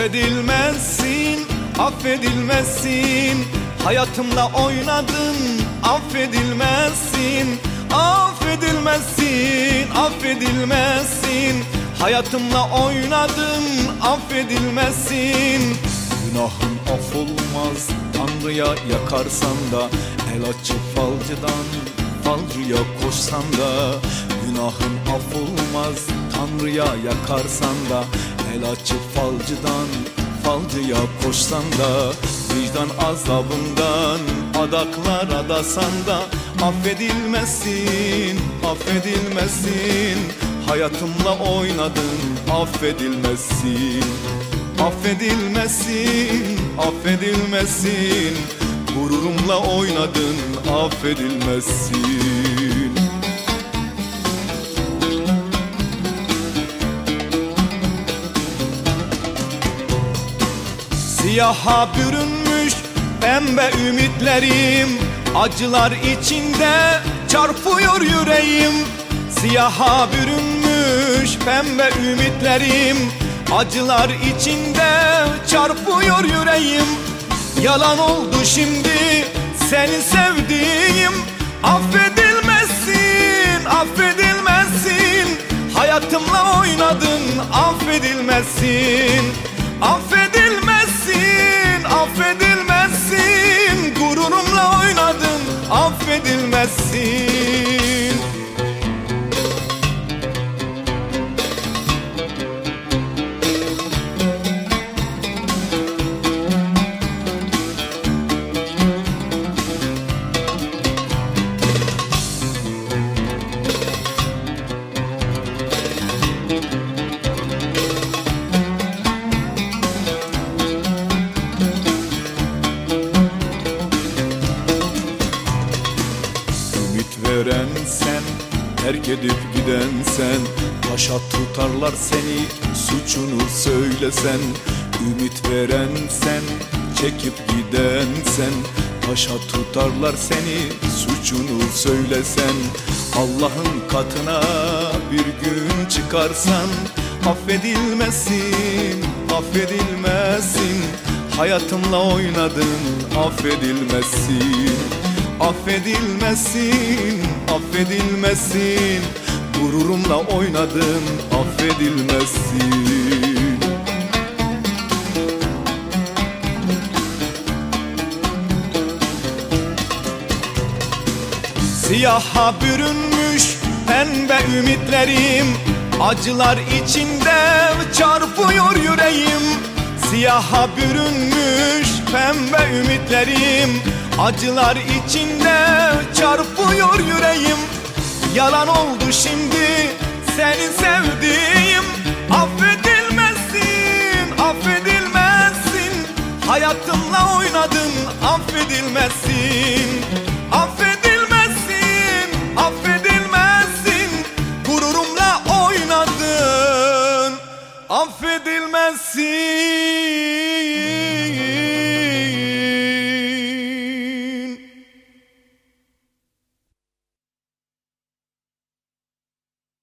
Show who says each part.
Speaker 1: Affedilmezsin, affedilmezsin. Hayatımla oynadın, affedilmezsin. Affedilmezsin, affedilmezsin. Hayatımla oynadın, affedilmezsin. Günahın affolmaz, Tanrı'ya yakarsan da El açıp falcıdan, falcıya koşsan da. Günahın affolmaz, Tanrı'ya yakarsan da El açıp falcıdan, falcıya koşsan da Vicdan azabından adaklar adasan da Affedilmezsin, affedilmezsin Hayatımla oynadın, affedilmezsin Affedilmezsin, affedilmezsin Gururumla oynadın, affedilmezsin Siyaha bürünmüş pembe ümitlerim. Acılar içinde çarpıyor yüreğim. Siyaha bürünmüş pembe ümitlerim. Acılar içinde çarpıyor yüreğim. Yalan oldu şimdi seni sevdiğim. Affedilmezsin, affedilmezsin. Hayatımla oynadın, affedilmezsin. Affedilmezsin, affedilmezsin veren sen, terk edip giden sen. Taşa tutarlar seni, suçunu söylesen. Ümit veren sen, çekip giden sen. Taşa tutarlar seni, suçunu söylesen. Allah'ın katına bir gün çıkarsan Affedilmesin, affedilmesin. Hayatımla oynadın, affedilmesin Affedilmesin, affedilmesin. Gururumla oynadın, affedilmesin. Siyaha bürünmüş pembe ümitlerim. Acılar içinde çarpıyor yüreğim. Siyaha bürünmüş pembe ümitlerim Acılar içinde çarpıyor yüreğim. Yalan oldu şimdi seni sevdiğim. Affedilmezsin, affedilmezsin. Hayatımla oynadın, affedilmezsin